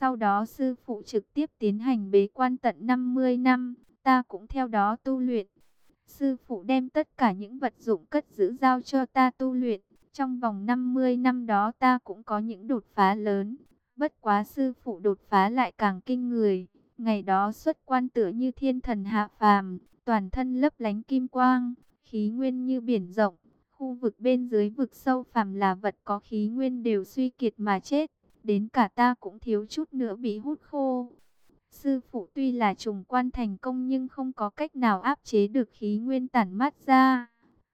Sau đó sư phụ trực tiếp tiến hành bế quan tận 50 năm, ta cũng theo đó tu luyện. Sư phụ đem tất cả những vật dụng cất giữ giao cho ta tu luyện. Trong vòng 50 năm đó ta cũng có những đột phá lớn. Bất quá sư phụ đột phá lại càng kinh người. Ngày đó xuất quan tựa như thiên thần hạ phàm, toàn thân lấp lánh kim quang, khí nguyên như biển rộng. Khu vực bên dưới vực sâu phàm là vật có khí nguyên đều suy kiệt mà chết. Đến cả ta cũng thiếu chút nữa bị hút khô. Sư phụ tuy là trùng quan thành công nhưng không có cách nào áp chế được khí nguyên tản mát ra.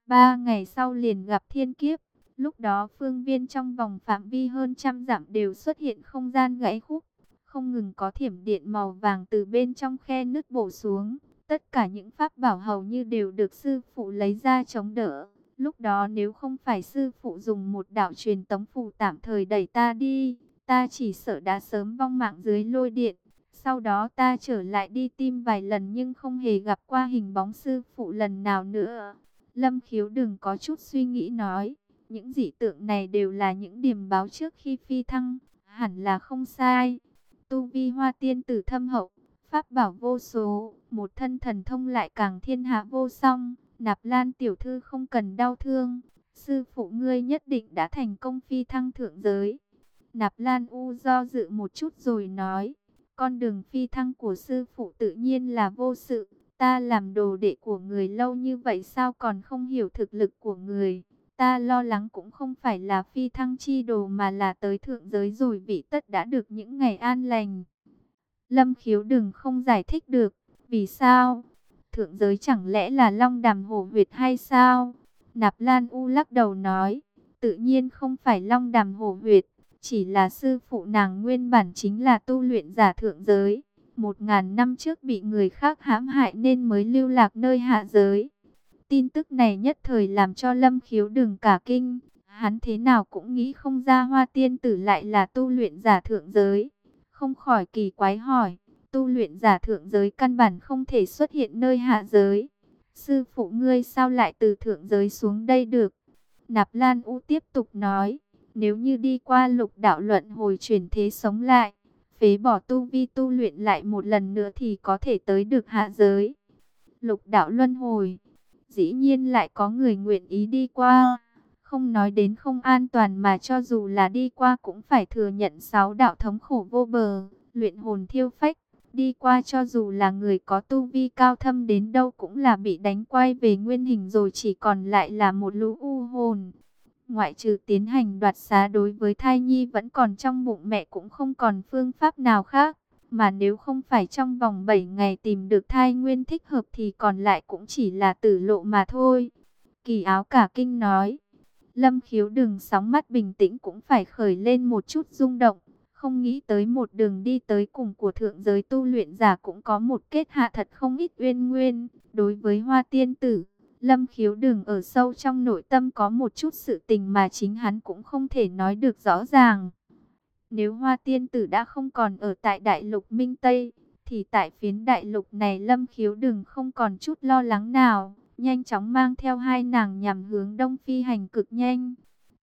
Ba ngày sau liền gặp thiên kiếp. Lúc đó phương viên trong vòng phạm vi hơn trăm dặm đều xuất hiện không gian gãy khúc. Không ngừng có thiểm điện màu vàng từ bên trong khe nứt bổ xuống. Tất cả những pháp bảo hầu như đều được sư phụ lấy ra chống đỡ. Lúc đó nếu không phải sư phụ dùng một đạo truyền tống phù tạm thời đẩy ta đi, ta chỉ sợ đã sớm vong mạng dưới lôi điện. Sau đó ta trở lại đi tìm vài lần nhưng không hề gặp qua hình bóng sư phụ lần nào nữa. Lâm khiếu đừng có chút suy nghĩ nói. Những dị tượng này đều là những điểm báo trước khi phi thăng. Hẳn là không sai. Tu vi hoa tiên tử thâm hậu. Pháp bảo vô số. Một thân thần thông lại càng thiên hạ vô song. Nạp lan tiểu thư không cần đau thương. Sư phụ ngươi nhất định đã thành công phi thăng thượng giới. Nạp lan u do dự một chút rồi nói. Con đường phi thăng của sư phụ tự nhiên là vô sự. Ta làm đồ đệ của người lâu như vậy sao còn không hiểu thực lực của người. Ta lo lắng cũng không phải là phi thăng chi đồ mà là tới thượng giới rồi vị tất đã được những ngày an lành. Lâm khiếu đừng không giải thích được. Vì sao? Thượng giới chẳng lẽ là long đàm hổ huyệt hay sao? Nạp Lan U lắc đầu nói. Tự nhiên không phải long đàm hổ huyệt. Chỉ là sư phụ nàng nguyên bản chính là tu luyện giả thượng giới. Một ngàn năm trước bị người khác hãm hại nên mới lưu lạc nơi hạ giới. Tin tức này nhất thời làm cho Lâm Khiếu đừng cả kinh. Hắn thế nào cũng nghĩ không ra hoa tiên tử lại là tu luyện giả thượng giới. Không khỏi kỳ quái hỏi, tu luyện giả thượng giới căn bản không thể xuất hiện nơi hạ giới. Sư phụ ngươi sao lại từ thượng giới xuống đây được? Nạp Lan U tiếp tục nói, nếu như đi qua lục đạo luận hồi chuyển thế sống lại, phế bỏ tu vi tu luyện lại một lần nữa thì có thể tới được hạ giới. Lục đạo luân hồi, dĩ nhiên lại có người nguyện ý đi qua. Không nói đến không an toàn mà cho dù là đi qua cũng phải thừa nhận sáu đạo thống khổ vô bờ, luyện hồn thiêu phách. Đi qua cho dù là người có tu vi cao thâm đến đâu cũng là bị đánh quay về nguyên hình rồi chỉ còn lại là một lũ u hồn. Ngoại trừ tiến hành đoạt xá đối với thai nhi vẫn còn trong bụng mẹ cũng không còn phương pháp nào khác. Mà nếu không phải trong vòng 7 ngày tìm được thai nguyên thích hợp thì còn lại cũng chỉ là tử lộ mà thôi. Kỳ áo cả kinh nói. Lâm khiếu đừng sóng mắt bình tĩnh cũng phải khởi lên một chút rung động. Không nghĩ tới một đường đi tới cùng của thượng giới tu luyện giả cũng có một kết hạ thật không ít uyên nguyên. Đối với hoa tiên tử, Lâm khiếu đừng ở sâu trong nội tâm có một chút sự tình mà chính hắn cũng không thể nói được rõ ràng. Nếu hoa tiên tử đã không còn ở tại đại lục Minh Tây, thì tại phiến đại lục này Lâm khiếu đừng không còn chút lo lắng nào. Nhanh chóng mang theo hai nàng nhằm hướng đông phi hành cực nhanh.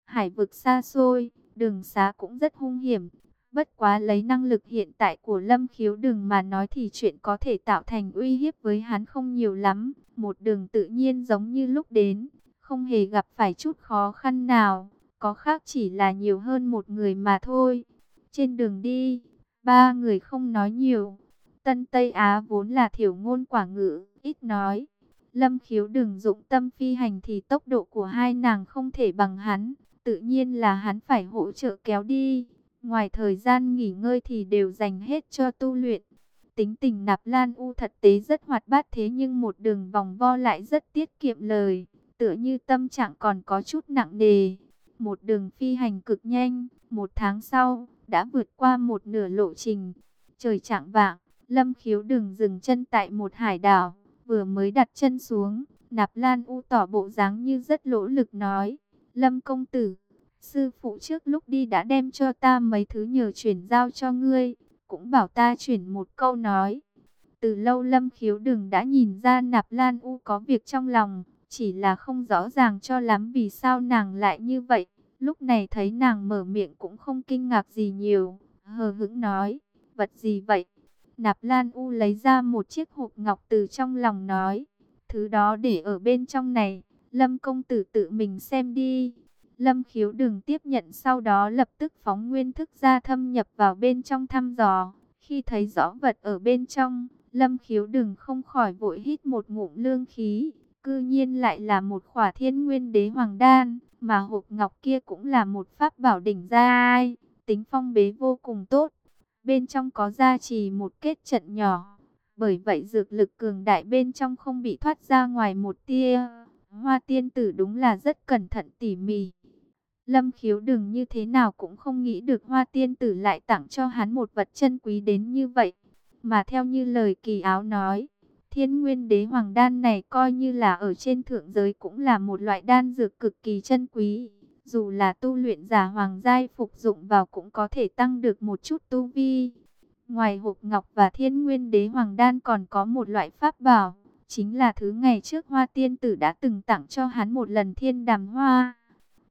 Hải vực xa xôi, đường xá cũng rất hung hiểm. Bất quá lấy năng lực hiện tại của Lâm Khiếu Đừng mà nói thì chuyện có thể tạo thành uy hiếp với hắn không nhiều lắm. Một đường tự nhiên giống như lúc đến, không hề gặp phải chút khó khăn nào. Có khác chỉ là nhiều hơn một người mà thôi. Trên đường đi, ba người không nói nhiều. Tân Tây Á vốn là thiểu ngôn quả ngữ, ít nói. Lâm khiếu đừng dụng tâm phi hành thì tốc độ của hai nàng không thể bằng hắn. Tự nhiên là hắn phải hỗ trợ kéo đi. Ngoài thời gian nghỉ ngơi thì đều dành hết cho tu luyện. Tính tình nạp lan u thật tế rất hoạt bát thế nhưng một đường vòng vo lại rất tiết kiệm lời. Tựa như tâm trạng còn có chút nặng nề. Một đường phi hành cực nhanh, một tháng sau, đã vượt qua một nửa lộ trình. Trời trạng vạng, lâm khiếu đường dừng chân tại một hải đảo. Vừa mới đặt chân xuống, nạp lan u tỏ bộ dáng như rất lỗ lực nói. Lâm công tử, sư phụ trước lúc đi đã đem cho ta mấy thứ nhờ chuyển giao cho ngươi. Cũng bảo ta chuyển một câu nói. Từ lâu lâm khiếu đừng đã nhìn ra nạp lan u có việc trong lòng. Chỉ là không rõ ràng cho lắm vì sao nàng lại như vậy. Lúc này thấy nàng mở miệng cũng không kinh ngạc gì nhiều. Hờ hững nói, vật gì vậy? Nạp Lan U lấy ra một chiếc hộp ngọc từ trong lòng nói, thứ đó để ở bên trong này, Lâm công tử tự mình xem đi. Lâm khiếu đừng tiếp nhận sau đó lập tức phóng nguyên thức ra thâm nhập vào bên trong thăm dò. Khi thấy rõ vật ở bên trong, Lâm khiếu đừng không khỏi vội hít một ngụm lương khí. Cư nhiên lại là một khỏa thiên nguyên đế hoàng đan, mà hộp ngọc kia cũng là một pháp bảo đỉnh gia ai. Tính phong bế vô cùng tốt. Bên trong có gia trì một kết trận nhỏ. Bởi vậy dược lực cường đại bên trong không bị thoát ra ngoài một tia. Hoa tiên tử đúng là rất cẩn thận tỉ mỉ. Lâm khiếu đừng như thế nào cũng không nghĩ được hoa tiên tử lại tặng cho hắn một vật chân quý đến như vậy. Mà theo như lời kỳ áo nói, thiên nguyên đế hoàng đan này coi như là ở trên thượng giới cũng là một loại đan dược cực kỳ chân quý. Dù là tu luyện giả hoàng giai phục dụng vào cũng có thể tăng được một chút tu vi. Ngoài hộp ngọc và thiên nguyên đế hoàng đan còn có một loại pháp bảo. Chính là thứ ngày trước hoa tiên tử đã từng tặng cho hắn một lần thiên đàm hoa.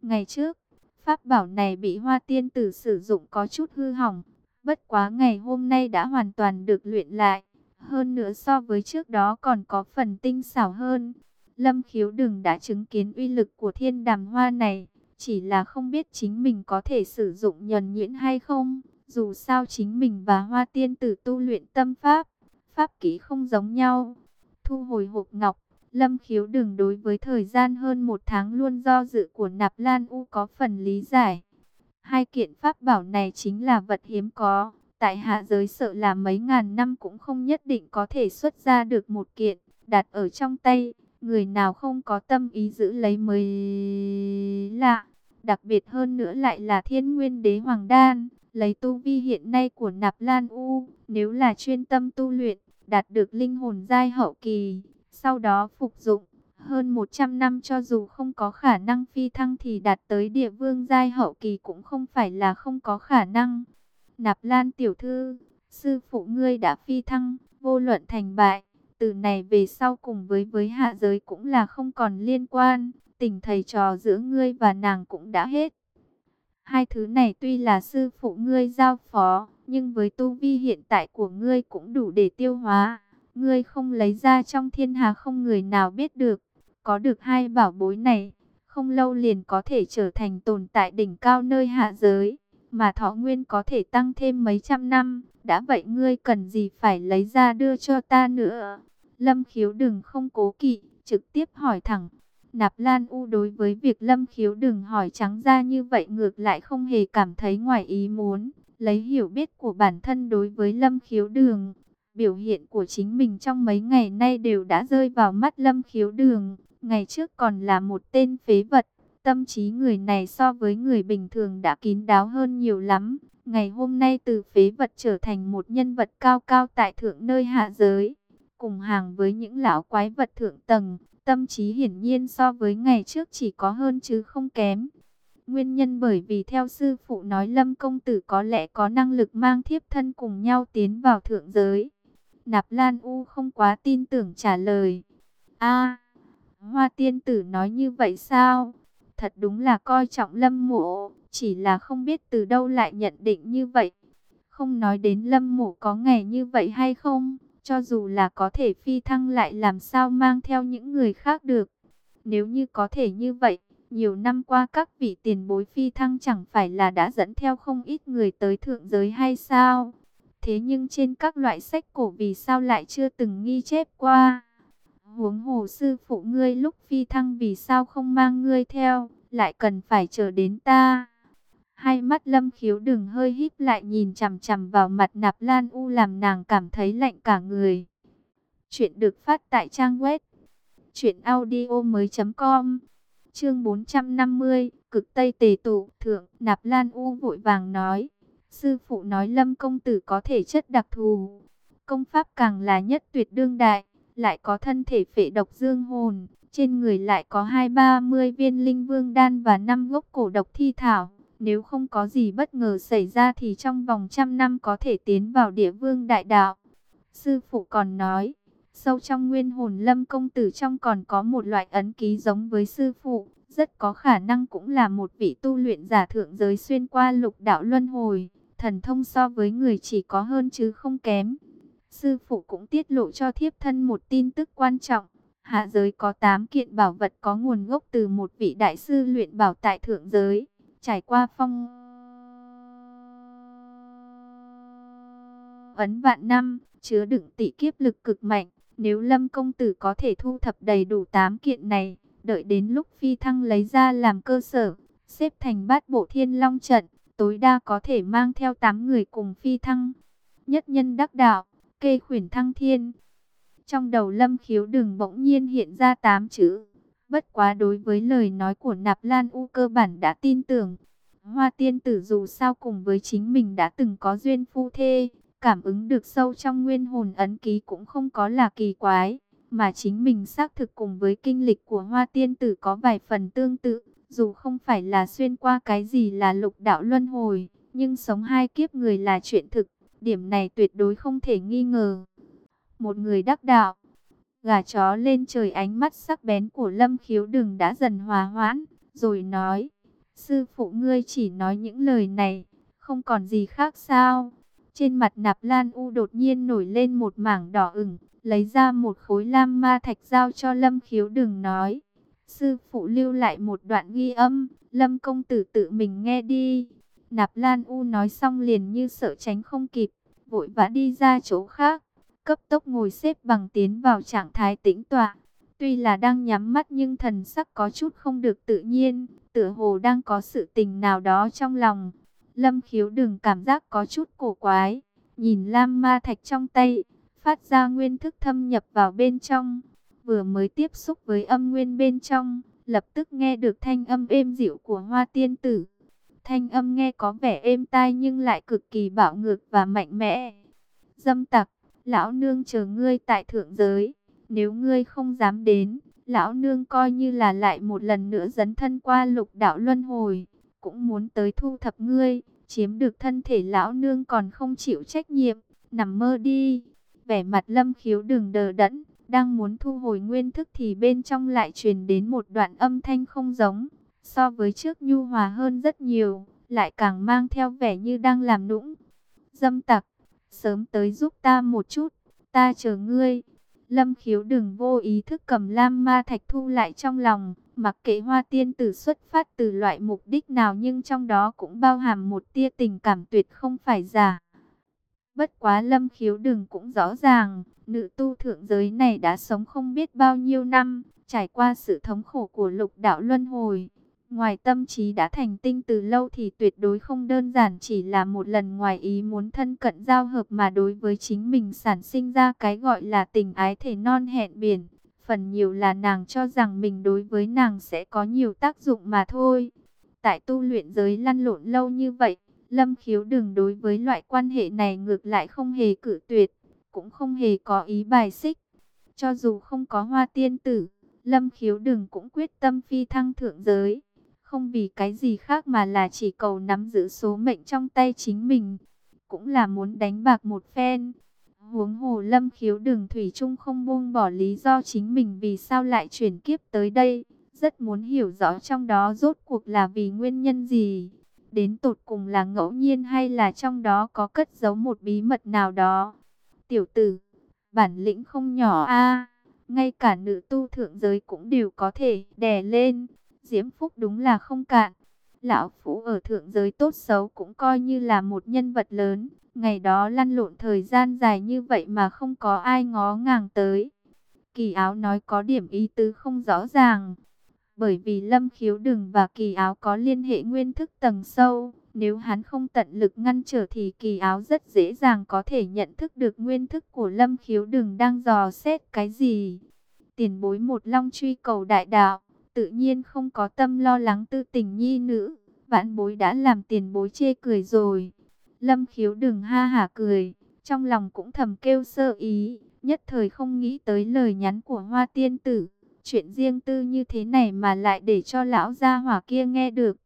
Ngày trước, pháp bảo này bị hoa tiên tử sử dụng có chút hư hỏng. Bất quá ngày hôm nay đã hoàn toàn được luyện lại. Hơn nữa so với trước đó còn có phần tinh xảo hơn. Lâm khiếu đừng đã chứng kiến uy lực của thiên đàm hoa này. Chỉ là không biết chính mình có thể sử dụng nhuần nhuyễn hay không. Dù sao chính mình và hoa tiên tử tu luyện tâm pháp. Pháp kỹ không giống nhau. Thu hồi hộp ngọc. Lâm khiếu đừng đối với thời gian hơn một tháng luôn do dự của Nạp Lan U có phần lý giải. Hai kiện pháp bảo này chính là vật hiếm có. Tại hạ giới sợ là mấy ngàn năm cũng không nhất định có thể xuất ra được một kiện. Đặt ở trong tay, người nào không có tâm ý giữ lấy mới lạ. Đặc biệt hơn nữa lại là thiên nguyên đế hoàng đan. Lấy tu vi hiện nay của Nạp Lan U, nếu là chuyên tâm tu luyện, đạt được linh hồn giai hậu kỳ, sau đó phục dụng. Hơn 100 năm cho dù không có khả năng phi thăng thì đạt tới địa vương giai hậu kỳ cũng không phải là không có khả năng. Nạp Lan tiểu thư, sư phụ ngươi đã phi thăng, vô luận thành bại. Từ này về sau cùng với với hạ giới cũng là không còn liên quan. Tình thầy trò giữa ngươi và nàng cũng đã hết. Hai thứ này tuy là sư phụ ngươi giao phó, nhưng với tu vi hiện tại của ngươi cũng đủ để tiêu hóa. Ngươi không lấy ra trong thiên hà không người nào biết được. Có được hai bảo bối này, không lâu liền có thể trở thành tồn tại đỉnh cao nơi hạ giới. Mà thọ nguyên có thể tăng thêm mấy trăm năm. Đã vậy ngươi cần gì phải lấy ra đưa cho ta nữa. Lâm khiếu đừng không cố kỵ, trực tiếp hỏi thẳng. Nạp Lan U đối với việc Lâm khiếu đừng hỏi trắng ra như vậy ngược lại không hề cảm thấy ngoài ý muốn. Lấy hiểu biết của bản thân đối với Lâm khiếu đường, Biểu hiện của chính mình trong mấy ngày nay đều đã rơi vào mắt lâm khiếu đường. Ngày trước còn là một tên phế vật. Tâm trí người này so với người bình thường đã kín đáo hơn nhiều lắm. Ngày hôm nay từ phế vật trở thành một nhân vật cao cao tại thượng nơi hạ giới. Cùng hàng với những lão quái vật thượng tầng. Tâm trí hiển nhiên so với ngày trước chỉ có hơn chứ không kém. Nguyên nhân bởi vì theo sư phụ nói Lâm Công Tử có lẽ có năng lực mang thiếp thân cùng nhau tiến vào thượng giới. Nạp Lan U không quá tin tưởng trả lời. a Hoa tiên tử nói như vậy sao? Thật đúng là coi trọng lâm mộ, chỉ là không biết từ đâu lại nhận định như vậy. Không nói đến lâm mộ có ngày như vậy hay không, cho dù là có thể phi thăng lại làm sao mang theo những người khác được. Nếu như có thể như vậy, nhiều năm qua các vị tiền bối phi thăng chẳng phải là đã dẫn theo không ít người tới thượng giới hay sao? Thế nhưng trên các loại sách cổ vì sao lại chưa từng ghi chép qua? Huống hồ sư phụ ngươi lúc phi thăng vì sao không mang ngươi theo, lại cần phải chờ đến ta. Hai mắt lâm khiếu đừng hơi híp lại nhìn chằm chằm vào mặt nạp lan u làm nàng cảm thấy lạnh cả người. Chuyện được phát tại trang web chuyểnaudio.com Chương 450, cực Tây Tề Tụ, Thượng, Nạp Lan U vội vàng nói. Sư phụ nói Lâm công tử có thể chất đặc thù, công pháp càng là nhất tuyệt đương đại, lại có thân thể phệ độc dương hồn, trên người lại có hai ba mươi viên linh vương đan và năm gốc cổ độc thi thảo. Nếu không có gì bất ngờ xảy ra thì trong vòng trăm năm có thể tiến vào địa vương đại đạo. Sư phụ còn nói, sâu trong nguyên hồn lâm công tử trong còn có một loại ấn ký giống với sư phụ, rất có khả năng cũng là một vị tu luyện giả thượng giới xuyên qua lục đạo luân hồi thần thông so với người chỉ có hơn chứ không kém. Sư phụ cũng tiết lộ cho thiếp thân một tin tức quan trọng. Hạ giới có 8 kiện bảo vật có nguồn gốc từ một vị đại sư luyện bảo tại thượng giới. Trải qua phong ấn vạn năm, chứa đựng tỷ kiếp lực cực mạnh. Nếu Lâm Công Tử có thể thu thập đầy đủ 8 kiện này, đợi đến lúc phi thăng lấy ra làm cơ sở, xếp thành bát bộ thiên long trận, tối đa có thể mang theo 8 người cùng phi thăng. Nhất nhân đắc đạo, kê khuyển thăng thiên. Trong đầu lâm khiếu đừng bỗng nhiên hiện ra 8 chữ. Bất quá đối với lời nói của Nạp Lan U cơ bản đã tin tưởng. Hoa tiên tử dù sao cùng với chính mình đã từng có duyên phu thê, cảm ứng được sâu trong nguyên hồn ấn ký cũng không có là kỳ quái, mà chính mình xác thực cùng với kinh lịch của hoa tiên tử có vài phần tương tự, dù không phải là xuyên qua cái gì là lục đạo luân hồi, nhưng sống hai kiếp người là chuyện thực, điểm này tuyệt đối không thể nghi ngờ. Một người đắc đạo, gà chó lên trời ánh mắt sắc bén của lâm khiếu đừng đã dần hòa hoãn, rồi nói, sư phụ ngươi chỉ nói những lời này, không còn gì khác sao? Trên mặt nạp lan u đột nhiên nổi lên một mảng đỏ ửng, lấy ra một khối lam ma thạch giao cho lâm khiếu đừng nói. Sư phụ lưu lại một đoạn ghi âm, lâm công tử tự mình nghe đi. Nạp lan u nói xong liền như sợ tránh không kịp, vội vã đi ra chỗ khác. Cấp tốc ngồi xếp bằng tiến vào trạng thái tĩnh tọa. Tuy là đang nhắm mắt nhưng thần sắc có chút không được tự nhiên, tựa hồ đang có sự tình nào đó trong lòng. Lâm khiếu đừng cảm giác có chút cổ quái. Nhìn lam ma thạch trong tay, phát ra nguyên thức thâm nhập vào bên trong. Vừa mới tiếp xúc với âm nguyên bên trong, lập tức nghe được thanh âm êm dịu của hoa tiên tử. Thanh âm nghe có vẻ êm tai nhưng lại cực kỳ bạo ngược và mạnh mẽ. Dâm tặc, lão nương chờ ngươi tại thượng giới. Nếu ngươi không dám đến, lão nương coi như là lại một lần nữa dấn thân qua lục đạo luân hồi cũng muốn tới thu thập ngươi, chiếm được thân thể lão nương còn không chịu trách nhiệm, nằm mơ đi. Vẻ mặt lâm khiếu đừng đờ đẫn, đang muốn thu hồi nguyên thức thì bên trong lại truyền đến một đoạn âm thanh không giống, so với trước nhu hòa hơn rất nhiều, lại càng mang theo vẻ như đang làm nũng. Dâm tặc, sớm tới giúp ta một chút, ta chờ ngươi. Lâm khiếu đừng vô ý thức cầm lam ma thạch thu lại trong lòng, Mặc kệ hoa tiên tử xuất phát từ loại mục đích nào nhưng trong đó cũng bao hàm một tia tình cảm tuyệt không phải giả. Bất quá lâm khiếu đừng cũng rõ ràng, nữ tu thượng giới này đã sống không biết bao nhiêu năm, trải qua sự thống khổ của lục đạo luân hồi. Ngoài tâm trí đã thành tinh từ lâu thì tuyệt đối không đơn giản chỉ là một lần ngoài ý muốn thân cận giao hợp mà đối với chính mình sản sinh ra cái gọi là tình ái thể non hẹn biển. Phần nhiều là nàng cho rằng mình đối với nàng sẽ có nhiều tác dụng mà thôi. Tại tu luyện giới lăn lộn lâu như vậy, Lâm Khiếu đừng đối với loại quan hệ này ngược lại không hề cử tuyệt, cũng không hề có ý bài xích. Cho dù không có hoa tiên tử, Lâm Khiếu đừng cũng quyết tâm phi thăng thượng giới. Không vì cái gì khác mà là chỉ cầu nắm giữ số mệnh trong tay chính mình. Cũng là muốn đánh bạc một phen. Huống hồ lâm khiếu đường thủy chung không buông bỏ lý do chính mình vì sao lại chuyển kiếp tới đây. Rất muốn hiểu rõ trong đó rốt cuộc là vì nguyên nhân gì. Đến tột cùng là ngẫu nhiên hay là trong đó có cất giấu một bí mật nào đó. Tiểu tử, bản lĩnh không nhỏ a Ngay cả nữ tu thượng giới cũng đều có thể đè lên. Diễm Phúc đúng là không cạn. Lão Phú ở thượng giới tốt xấu cũng coi như là một nhân vật lớn. Ngày đó lăn lộn thời gian dài như vậy mà không có ai ngó ngàng tới. Kỳ áo nói có điểm ý tứ không rõ ràng. Bởi vì Lâm Khiếu Đừng và kỳ áo có liên hệ nguyên thức tầng sâu. Nếu hắn không tận lực ngăn trở thì kỳ áo rất dễ dàng có thể nhận thức được nguyên thức của Lâm Khiếu Đừng đang dò xét cái gì. Tiền bối một long truy cầu đại đạo, tự nhiên không có tâm lo lắng tư tình nhi nữ. Vãn bối đã làm tiền bối chê cười rồi. Lâm khiếu đừng ha hả cười, trong lòng cũng thầm kêu sơ ý, nhất thời không nghĩ tới lời nhắn của hoa tiên tử. Chuyện riêng tư như thế này mà lại để cho lão gia hỏa kia nghe được.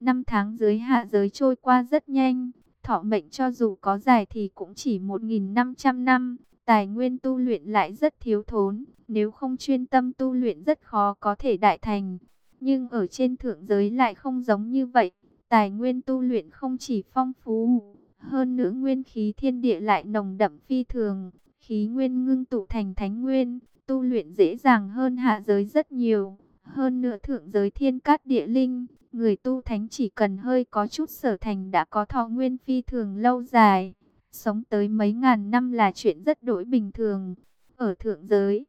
Năm tháng dưới hạ giới trôi qua rất nhanh, thọ mệnh cho dù có dài thì cũng chỉ 1.500 năm, tài nguyên tu luyện lại rất thiếu thốn, nếu không chuyên tâm tu luyện rất khó có thể đại thành. Nhưng ở trên thượng giới lại không giống như vậy, Tài nguyên tu luyện không chỉ phong phú, hơn nữa nguyên khí thiên địa lại nồng đậm phi thường, khí nguyên ngưng tụ thành thánh nguyên, tu luyện dễ dàng hơn hạ giới rất nhiều. Hơn nữa thượng giới thiên cát địa linh, người tu thánh chỉ cần hơi có chút sở thành đã có thọ nguyên phi thường lâu dài. Sống tới mấy ngàn năm là chuyện rất đổi bình thường. Ở thượng giới,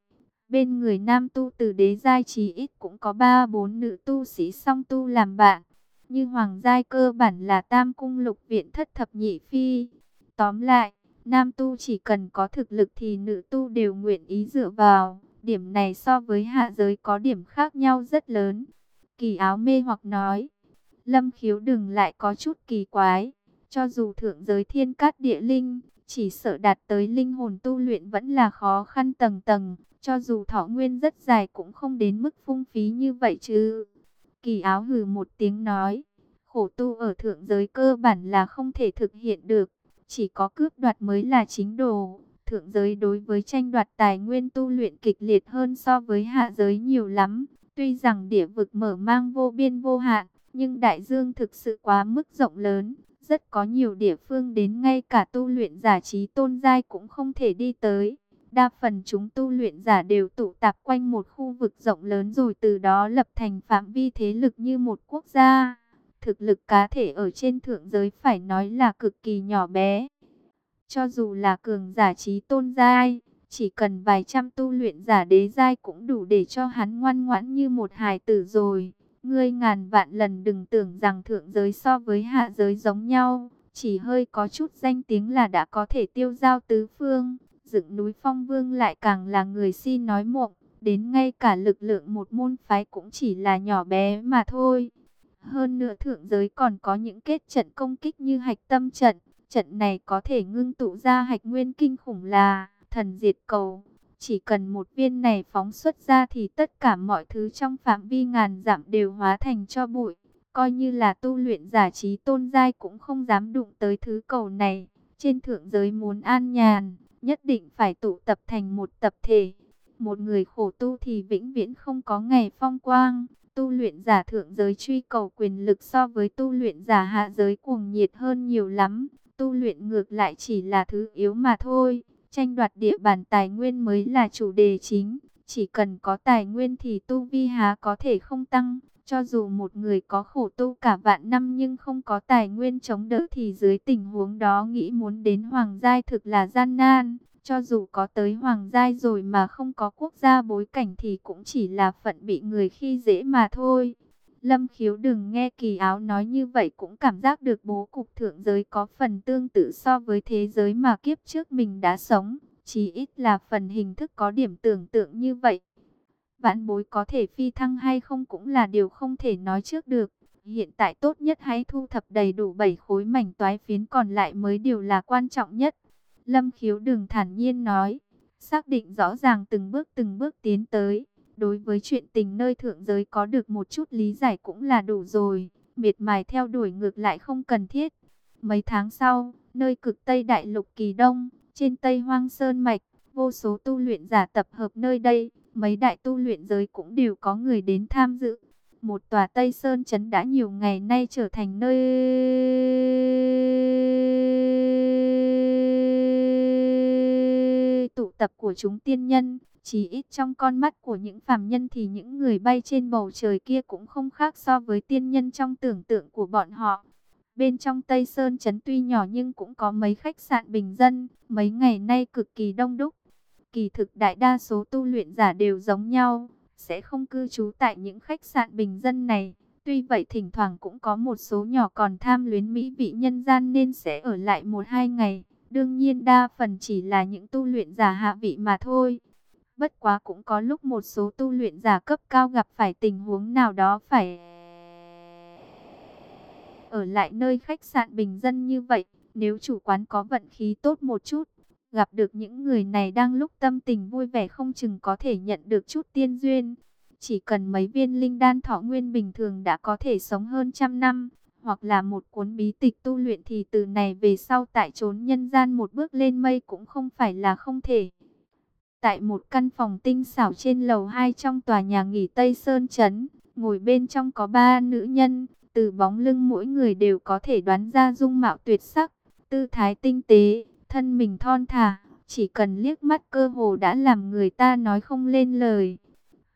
bên người nam tu từ đế giai trí ít cũng có ba bốn nữ tu sĩ song tu làm bạn. Như hoàng giai cơ bản là tam cung lục viện thất thập nhị phi. Tóm lại, nam tu chỉ cần có thực lực thì nữ tu đều nguyện ý dựa vào. Điểm này so với hạ giới có điểm khác nhau rất lớn. Kỳ áo mê hoặc nói, lâm khiếu đừng lại có chút kỳ quái. Cho dù thượng giới thiên cát địa linh, chỉ sợ đạt tới linh hồn tu luyện vẫn là khó khăn tầng tầng. Cho dù thọ nguyên rất dài cũng không đến mức phung phí như vậy chứ. Kỳ áo hừ một tiếng nói, khổ tu ở thượng giới cơ bản là không thể thực hiện được. Chỉ có cướp đoạt mới là chính đồ. Thượng giới đối với tranh đoạt tài nguyên tu luyện kịch liệt hơn so với hạ giới nhiều lắm. Tuy rằng địa vực mở mang vô biên vô hạn, nhưng đại dương thực sự quá mức rộng lớn. Rất có nhiều địa phương đến ngay cả tu luyện giả trí tôn giai cũng không thể đi tới. Đa phần chúng tu luyện giả đều tụ tập quanh một khu vực rộng lớn rồi từ đó lập thành phạm vi thế lực như một quốc gia. Thực lực cá thể ở trên thượng giới phải nói là cực kỳ nhỏ bé. Cho dù là cường giả trí tôn giai, chỉ cần vài trăm tu luyện giả đế giai cũng đủ để cho hắn ngoan ngoãn như một hài tử rồi. Ngươi ngàn vạn lần đừng tưởng rằng thượng giới so với hạ giới giống nhau, chỉ hơi có chút danh tiếng là đã có thể tiêu giao tứ phương. Dựng núi phong vương lại càng là người si nói mộng, đến ngay cả lực lượng một môn phái cũng chỉ là nhỏ bé mà thôi. Hơn nữa thượng giới còn có những kết trận công kích như hạch tâm trận, Trận này có thể ngưng tụ ra hạch nguyên kinh khủng là thần diệt cầu. Chỉ cần một viên này phóng xuất ra thì tất cả mọi thứ trong phạm vi ngàn dặm đều hóa thành cho bụi. Coi như là tu luyện giả trí tôn giai cũng không dám đụng tới thứ cầu này. Trên thượng giới muốn an nhàn, nhất định phải tụ tập thành một tập thể. Một người khổ tu thì vĩnh viễn không có ngày phong quang. Tu luyện giả thượng giới truy cầu quyền lực so với tu luyện giả hạ giới cuồng nhiệt hơn nhiều lắm tu luyện ngược lại chỉ là thứ yếu mà thôi. Tranh đoạt địa bàn tài nguyên mới là chủ đề chính. Chỉ cần có tài nguyên thì tu vi há có thể không tăng. Cho dù một người có khổ tu cả vạn năm nhưng không có tài nguyên chống đỡ thì dưới tình huống đó nghĩ muốn đến hoàng giai thực là gian nan. Cho dù có tới hoàng giai rồi mà không có quốc gia bối cảnh thì cũng chỉ là phận bị người khi dễ mà thôi. Lâm khiếu đừng nghe kỳ áo nói như vậy cũng cảm giác được bố cục thượng giới có phần tương tự so với thế giới mà kiếp trước mình đã sống. Chỉ ít là phần hình thức có điểm tưởng tượng như vậy. Vãn bối có thể phi thăng hay không cũng là điều không thể nói trước được. Hiện tại tốt nhất hãy thu thập đầy đủ 7 khối mảnh toái phiến còn lại mới điều là quan trọng nhất. Lâm khiếu đừng thản nhiên nói. Xác định rõ ràng từng bước từng bước tiến tới Đối với chuyện tình nơi thượng giới có được một chút lý giải cũng là đủ rồi. Miệt mài theo đuổi ngược lại không cần thiết. Mấy tháng sau, nơi cực Tây Đại Lục Kỳ Đông, trên Tây Hoang Sơn Mạch, vô số tu luyện giả tập hợp nơi đây. Mấy đại tu luyện giới cũng đều có người đến tham dự. Một tòa Tây Sơn Trấn đã nhiều ngày nay trở thành nơi tập của chúng tiên nhân. Chỉ ít trong con mắt của những phàm nhân thì những người bay trên bầu trời kia cũng không khác so với tiên nhân trong tưởng tượng của bọn họ. Bên trong Tây Sơn Trấn tuy nhỏ nhưng cũng có mấy khách sạn bình dân, mấy ngày nay cực kỳ đông đúc. Kỳ thực đại đa số tu luyện giả đều giống nhau, sẽ không cư trú tại những khách sạn bình dân này. Tuy vậy thỉnh thoảng cũng có một số nhỏ còn tham luyến mỹ vị nhân gian nên sẽ ở lại một hai ngày. Đương nhiên đa phần chỉ là những tu luyện giả hạ vị mà thôi. Bất quá cũng có lúc một số tu luyện giả cấp cao gặp phải tình huống nào đó phải ở lại nơi khách sạn bình dân như vậy. Nếu chủ quán có vận khí tốt một chút, gặp được những người này đang lúc tâm tình vui vẻ không chừng có thể nhận được chút tiên duyên. Chỉ cần mấy viên linh đan thọ nguyên bình thường đã có thể sống hơn trăm năm, hoặc là một cuốn bí tịch tu luyện thì từ này về sau tại trốn nhân gian một bước lên mây cũng không phải là không thể. Tại một căn phòng tinh xảo trên lầu 2 trong tòa nhà nghỉ Tây Sơn Trấn, ngồi bên trong có ba nữ nhân, Từ bóng lưng mỗi người đều có thể đoán ra dung mạo tuyệt sắc, tư thái tinh tế, thân mình thon thả, chỉ cần liếc mắt cơ hồ đã làm người ta nói không lên lời.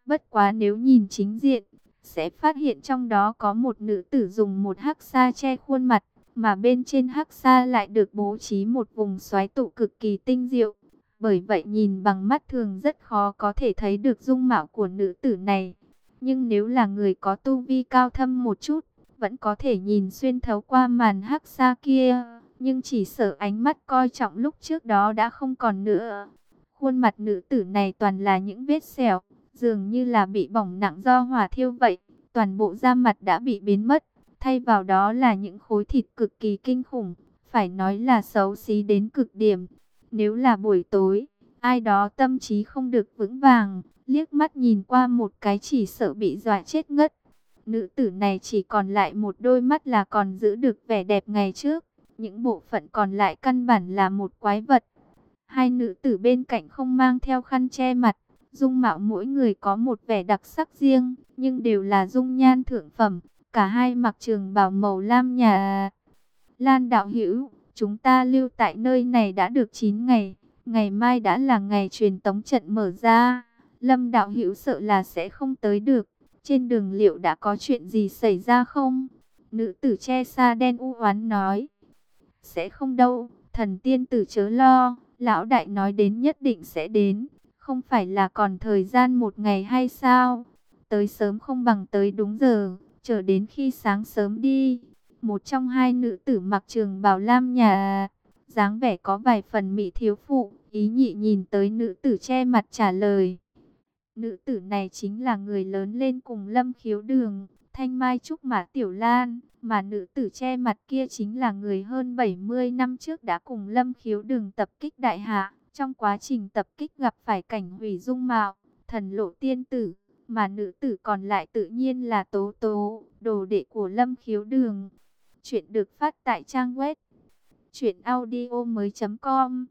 Bất quá nếu nhìn chính diện, sẽ phát hiện trong đó có một nữ tử dùng một hắc sa che khuôn mặt, mà bên trên hắc sa lại được bố trí một vùng xoáy tụ cực kỳ tinh diệu. Bởi vậy nhìn bằng mắt thường rất khó có thể thấy được dung mạo của nữ tử này. Nhưng nếu là người có tu vi cao thâm một chút, vẫn có thể nhìn xuyên thấu qua màn hắc sa kia. Nhưng chỉ sợ ánh mắt coi trọng lúc trước đó đã không còn nữa. Khuôn mặt nữ tử này toàn là những vết sẹo, dường như là bị bỏng nặng do hỏa thiêu vậy. Toàn bộ da mặt đã bị biến mất, thay vào đó là những khối thịt cực kỳ kinh khủng, phải nói là xấu xí đến cực điểm. Nếu là buổi tối, ai đó tâm trí không được vững vàng, liếc mắt nhìn qua một cái chỉ sợ bị dọa chết ngất. Nữ tử này chỉ còn lại một đôi mắt là còn giữ được vẻ đẹp ngày trước, những bộ phận còn lại căn bản là một quái vật. Hai nữ tử bên cạnh không mang theo khăn che mặt, dung mạo mỗi người có một vẻ đặc sắc riêng, nhưng đều là dung nhan thượng phẩm, cả hai mặc trường bào màu lam nhà. Lan đạo hữu, chúng ta lưu tại nơi này đã được 9 ngày, ngày mai đã là ngày truyền tống trận mở ra. Lâm đạo hữu sợ là sẽ không tới được, trên đường liệu đã có chuyện gì xảy ra không? Nữ tử che xa đen u oán nói, sẽ không đâu, thần tiên tử chớ lo, lão đại nói đến nhất định sẽ đến. Không phải là còn thời gian một ngày hay sao? Tới sớm không bằng tới đúng giờ, chờ đến khi sáng sớm đi. Một trong hai nữ tử mặc trường bào lam nhà, dáng vẻ có vài phần mỹ thiếu phụ, ý nhị nhìn tới nữ tử che mặt trả lời. Nữ tử này chính là người lớn lên cùng lâm khiếu đường, thanh mai trúc mã tiểu lan, mà nữ tử che mặt kia chính là người hơn 70 năm trước đã cùng lâm khiếu đường tập kích đại hạ. Trong quá trình tập kích gặp phải cảnh hủy dung mạo, thần lộ tiên tử, mà nữ tử còn lại tự nhiên là tố tố, đồ đệ của lâm khiếu đường. Chuyện được phát tại trang web chuyểnaudio.com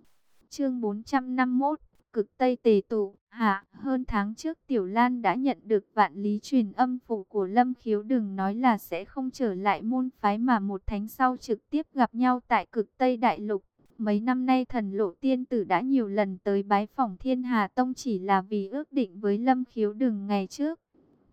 Chương 451 Cực Tây Tề Tụ Hạ hơn tháng trước Tiểu Lan đã nhận được vạn lý truyền âm phủ của Lâm Khiếu Đừng nói là sẽ không trở lại môn phái mà một tháng sau trực tiếp gặp nhau tại cực Tây Đại Lục. Mấy năm nay thần lộ tiên tử đã nhiều lần tới bái phòng thiên hà tông chỉ là vì ước định với lâm khiếu đừng ngày trước.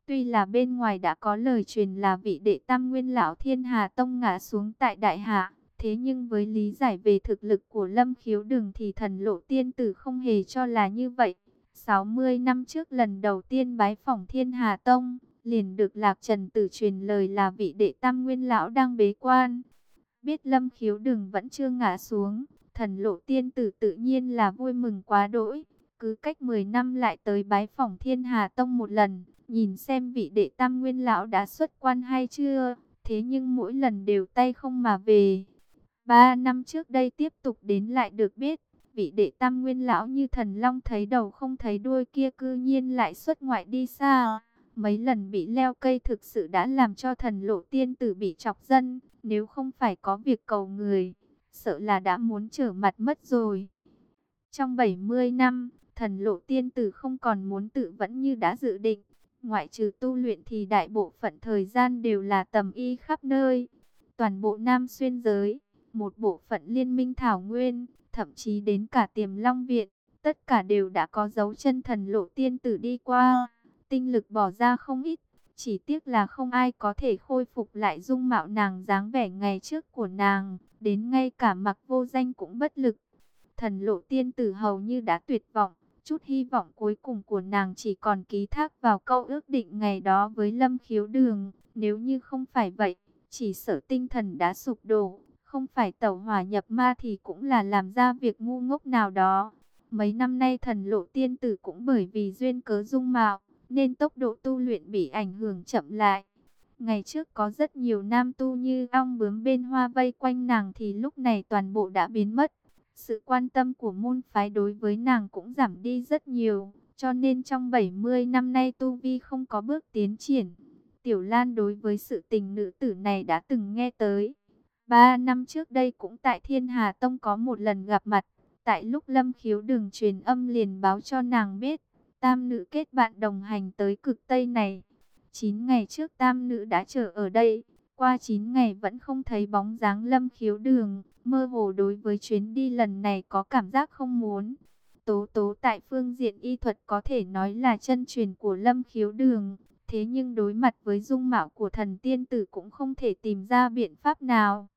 Tuy là bên ngoài đã có lời truyền là vị đệ tam nguyên lão thiên hà tông ngã xuống tại đại hạ. Thế nhưng với lý giải về thực lực của lâm khiếu đừng thì thần lộ tiên tử không hề cho là như vậy. 60 năm trước lần đầu tiên bái phỏng thiên hà tông, liền được lạc trần tử truyền lời là vị đệ tam nguyên lão đang bế quan. Biết lâm khiếu đừng vẫn chưa ngã xuống, thần lộ tiên tử tự nhiên là vui mừng quá đỗi. Cứ cách 10 năm lại tới bái phỏng thiên hà tông một lần, nhìn xem vị đệ tam nguyên lão đã xuất quan hay chưa. Thế nhưng mỗi lần đều tay không mà về. Ba năm trước đây tiếp tục đến lại được biết, vị đệ tam nguyên lão như thần long thấy đầu không thấy đuôi kia cư nhiên lại xuất ngoại đi xa. Mấy lần bị leo cây thực sự đã làm cho thần lộ tiên tử bị chọc dân, nếu không phải có việc cầu người, sợ là đã muốn trở mặt mất rồi. Trong 70 năm, thần lộ tiên tử không còn muốn tự vẫn như đã dự định, ngoại trừ tu luyện thì đại bộ phận thời gian đều là tầm y khắp nơi. Toàn bộ Nam Xuyên giới, một bộ phận liên minh thảo nguyên, thậm chí đến cả tiềm long viện, tất cả đều đã có dấu chân thần lộ tiên tử đi qua, tinh lực bỏ ra không ít. Chỉ tiếc là không ai có thể khôi phục lại dung mạo nàng dáng vẻ ngày trước của nàng, đến ngay cả mặc vô danh cũng bất lực. Thần lộ tiên tử hầu như đã tuyệt vọng, chút hy vọng cuối cùng của nàng chỉ còn ký thác vào câu ước định ngày đó với lâm khiếu đường. Nếu như không phải vậy, chỉ sợ tinh thần đã sụp đổ, không phải tẩu hỏa nhập ma thì cũng là làm ra việc ngu ngốc nào đó. Mấy năm nay thần lộ tiên tử cũng bởi vì duyên cớ dung mạo, nên tốc độ tu luyện bị ảnh hưởng chậm lại. Ngày trước có rất nhiều nam tu như ong bướm bên hoa vây quanh nàng thì lúc này toàn bộ đã biến mất. Sự quan tâm của môn phái đối với nàng cũng giảm đi rất nhiều, cho nên trong 70 năm nay tu vi không có bước tiến triển. Tiểu Lan đối với sự tình nữ tử này đã từng nghe tới. Ba năm trước đây cũng tại Thiên Hà Tông có một lần gặp mặt, tại lúc Lâm Khiếu đường truyền âm liền báo cho nàng biết, tam nữ kết bạn đồng hành tới cực Tây này. 9 ngày trước tam nữ đã chờ ở đây, Qua 9 ngày vẫn không thấy bóng dáng lâm khiếu đường, mơ hồ đối với chuyến đi lần này có cảm giác không muốn. Tố tố tại phương diện y thuật có thể nói là chân truyền của lâm khiếu đường, thế nhưng đối mặt với dung mạo của thần tiên tử cũng không thể tìm ra biện pháp nào.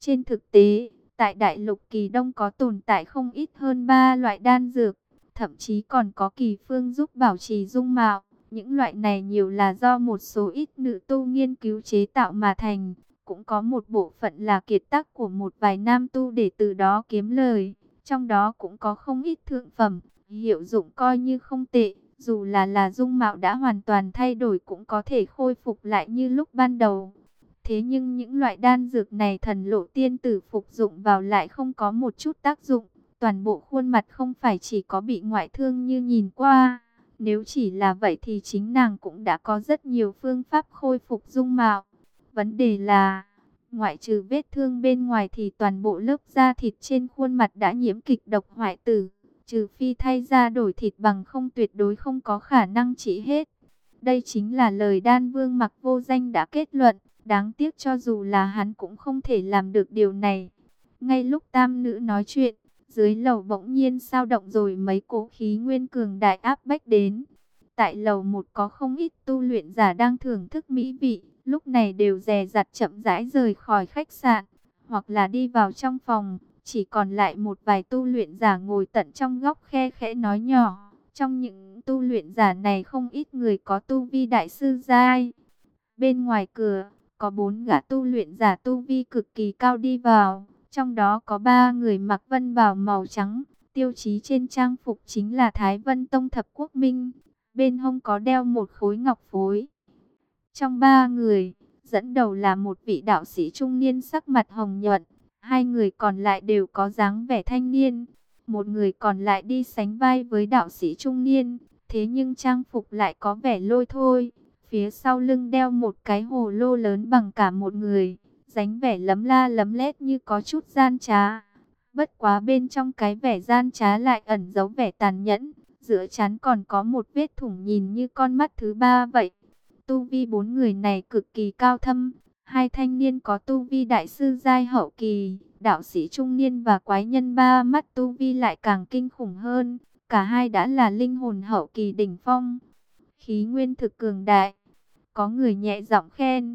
Trên thực tế, tại đại lục kỳ đông có tồn tại không ít hơn 3 loại đan dược, thậm chí còn có kỳ phương giúp bảo trì dung mạo. Những loại này nhiều là do một số ít nữ tu nghiên cứu chế tạo mà thành, cũng có một bộ phận là kiệt tác của một vài nam tu để từ đó kiếm lời. Trong đó cũng có không ít thượng phẩm, hiệu dụng coi như không tệ, dù là là dung mạo đã hoàn toàn thay đổi cũng có thể khôi phục lại như lúc ban đầu. Thế nhưng những loại đan dược này thần lộ tiên tử phục dụng vào lại không có một chút tác dụng. Toàn bộ khuôn mặt không phải chỉ có bị ngoại thương như nhìn qua. Nếu chỉ là vậy thì chính nàng cũng đã có rất nhiều phương pháp khôi phục dung mạo. Vấn đề là, ngoại trừ vết thương bên ngoài thì toàn bộ lớp da thịt trên khuôn mặt đã nhiễm kịch độc hoại tử. Trừ phi thay ra đổi thịt bằng không tuyệt đối không có khả năng trị hết. Đây chính là lời đan vương mặc vô danh đã kết luận. Đáng tiếc cho dù là hắn cũng không thể làm được điều này. Ngay lúc tam nữ nói chuyện, dưới lầu bỗng nhiên sao động rồi mấy cỗ khí nguyên cường đại áp bách đến. Tại lầu một có không ít tu luyện giả đang thưởng thức mỹ vị, lúc này đều dè dặt chậm rãi rời khỏi khách sạn, hoặc là đi vào trong phòng, chỉ còn lại một vài tu luyện giả ngồi tận trong góc khe khẽ nói nhỏ. Trong những tu luyện giả này không ít người có tu vi đại sư giai. Bên ngoài cửa, có bốn gã tu luyện giả tu vi cực kỳ cao đi vào, trong đó có ba người mặc vân bào màu trắng, tiêu chí trên trang phục chính là Thái Vân Tông Thập Quốc Minh, bên hông có đeo một khối ngọc phối. Trong ba người, dẫn đầu là một vị đạo sĩ trung niên sắc mặt hồng nhuận, hai người còn lại đều có dáng vẻ thanh niên, một người còn lại đi sánh vai với đạo sĩ trung niên, thế nhưng trang phục lại có vẻ lôi thôi. Phía sau lưng đeo một cái hồ lô lớn bằng cả một người, dáng vẻ lấm la lấm lét như có chút gian trá. Bất quá bên trong cái vẻ gian trá lại ẩn giấu vẻ tàn nhẫn, giữa chán còn có một vết thủng nhìn như con mắt thứ ba vậy. Tu vi bốn người này cực kỳ cao thâm, hai thanh niên có tu vi đại sư giai hậu kỳ, đạo sĩ trung niên và quái nhân ba mắt tu vi lại càng kinh khủng hơn, cả hai đã là linh hồn hậu kỳ đỉnh phong. Khí nguyên thực cường đại, có người nhẹ giọng khen.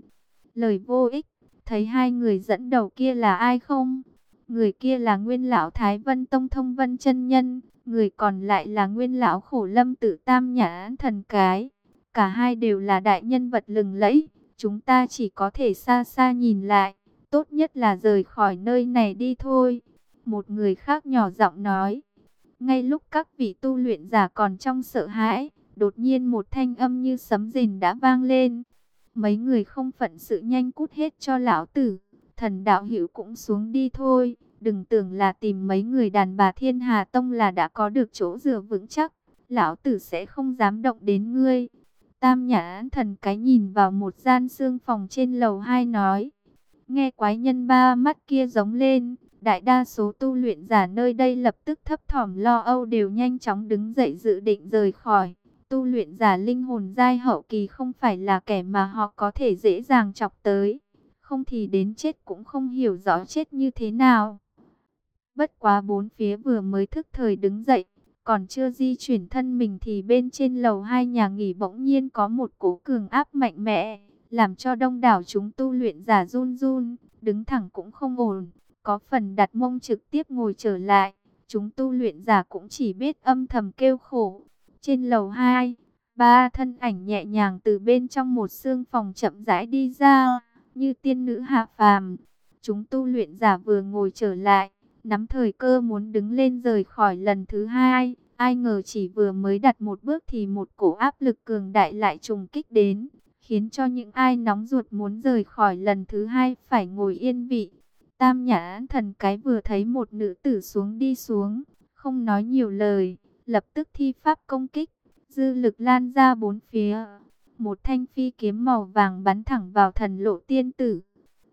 Lời vô ích, thấy hai người dẫn đầu kia là ai không? Người kia là nguyên lão Thái Vân Tông Thông Vân chân Nhân, người còn lại là nguyên lão Khổ Lâm Tử Tam Nhã Thần Cái. Cả hai đều là đại nhân vật lừng lẫy, chúng ta chỉ có thể xa xa nhìn lại, tốt nhất là rời khỏi nơi này đi thôi. Một người khác nhỏ giọng nói, ngay lúc các vị tu luyện giả còn trong sợ hãi, Đột nhiên một thanh âm như sấm rền đã vang lên. Mấy người không phận sự nhanh cút hết cho lão tử. Thần đạo hữu cũng xuống đi thôi. Đừng tưởng là tìm mấy người đàn bà thiên hà tông là đã có được chỗ dựa vững chắc. Lão tử sẽ không dám động đến ngươi. Tam nhã thần cái nhìn vào một gian xương phòng trên lầu hai nói. Nghe quái nhân ba mắt kia giống lên. Đại đa số tu luyện giả nơi đây lập tức thấp thỏm lo âu đều nhanh chóng đứng dậy dự định rời khỏi tu luyện giả linh hồn giai hậu kỳ không phải là kẻ mà họ có thể dễ dàng chọc tới. Không thì đến chết cũng không hiểu rõ chết như thế nào. Bất quá bốn phía vừa mới thức thời đứng dậy, còn chưa di chuyển thân mình thì bên trên lầu hai nhà nghỉ bỗng nhiên có một cố cường áp mạnh mẽ, làm cho đông đảo chúng tu luyện giả run run, đứng thẳng cũng không ổn, có phần đặt mông trực tiếp ngồi trở lại. Chúng tu luyện giả cũng chỉ biết âm thầm kêu khổ, trên lầu 2, ba thân ảnh nhẹ nhàng từ bên trong một xương phòng chậm rãi đi ra, như tiên nữ hạ phàm. Chúng tu luyện giả vừa ngồi trở lại, nắm thời cơ muốn đứng lên rời khỏi lần thứ hai. Ai ngờ chỉ vừa mới đặt một bước thì một cổ áp lực cường đại lại trùng kích đến, khiến cho những ai nóng ruột muốn rời khỏi lần thứ hai phải ngồi yên vị. Tam nhã thần cái vừa thấy một nữ tử xuống đi xuống, không nói nhiều lời, lập tức thi pháp công kích, dư lực lan ra bốn phía. Một thanh phi kiếm màu vàng bắn thẳng vào thần lộ tiên tử.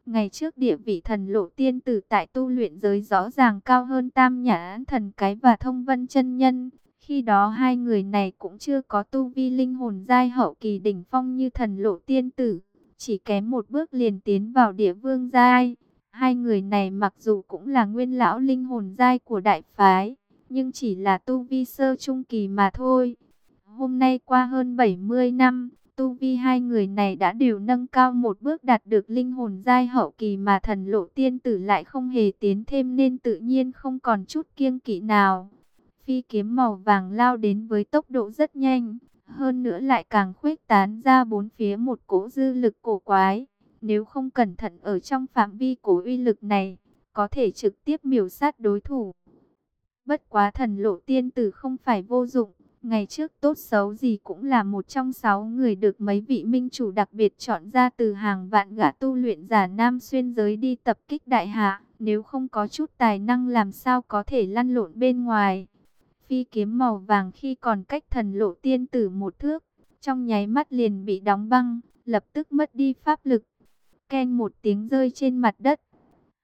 Ngày trước địa vị thần lộ tiên tử tại tu luyện giới rõ ràng cao hơn tam nhã thần cái và thông vân chân nhân. Khi đó hai người này cũng chưa có tu vi linh hồn giai hậu kỳ đỉnh phong như thần lộ tiên tử. chỉ kém một bước liền tiến vào địa vương giai. Hai người này mặc dù cũng là nguyên lão linh hồn giai của đại phái, nhưng chỉ là tu vi sơ trung kỳ mà thôi. Hôm nay qua hơn 70 năm, tu vi hai người này đã đều nâng cao một bước đạt được linh hồn giai hậu kỳ mà thần lộ tiên tử lại không hề tiến thêm nên tự nhiên không còn chút kiêng kỵ nào. Phi kiếm màu vàng lao đến với tốc độ rất nhanh, hơn nữa lại càng khuếch tán ra bốn phía một cỗ dư lực cổ quái. Nếu không cẩn thận ở trong phạm vi của uy lực này, có thể trực tiếp miểu sát đối thủ. Bất quá thần lộ tiên tử không phải vô dụng, ngày trước tốt xấu gì cũng là một trong sáu người được mấy vị minh chủ đặc biệt chọn ra từ hàng vạn gã tu luyện giả nam xuyên giới đi tập kích đại hạ. Nếu không có chút tài năng làm sao có thể lăn lộn bên ngoài. Phi kiếm màu vàng khi còn cách thần lộ tiên tử một thước, trong nháy mắt liền bị đóng băng, lập tức mất đi pháp lực. Ken một tiếng rơi trên mặt đất.